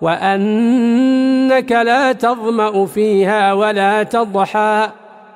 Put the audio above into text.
وأنك لا تظمأ فيها ولا تضحى.